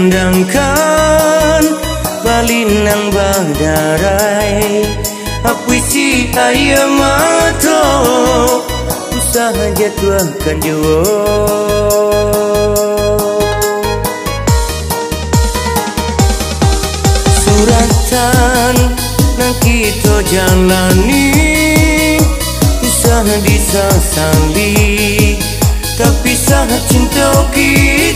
kandangkan Balinang badarai Apuisi ayam mato Usaha jatuhkan jauh Suratan nang kita jalani Usaha disasali Tapi sah cinta kita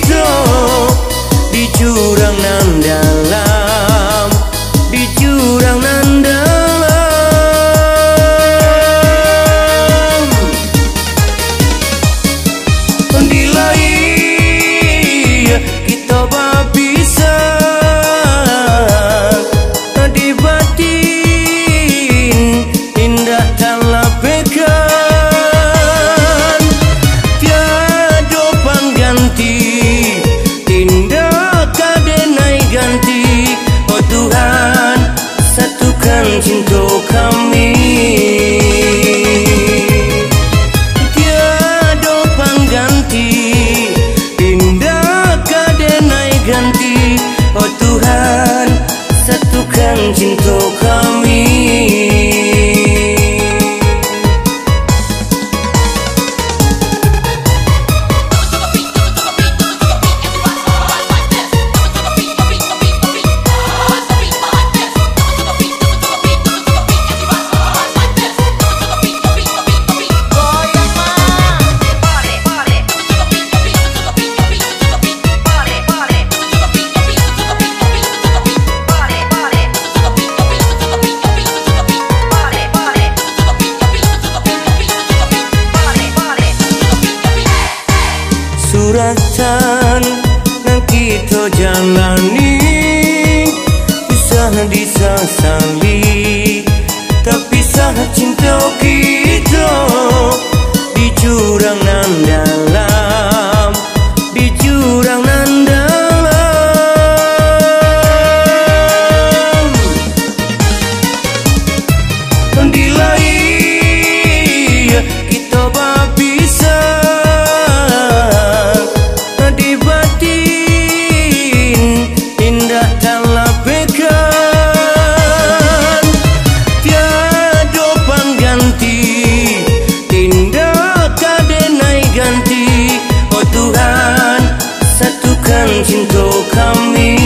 suratan nang kita jalani. Bisa disasali Tapi sah cinta kita Di jurang nan dalam can go come here.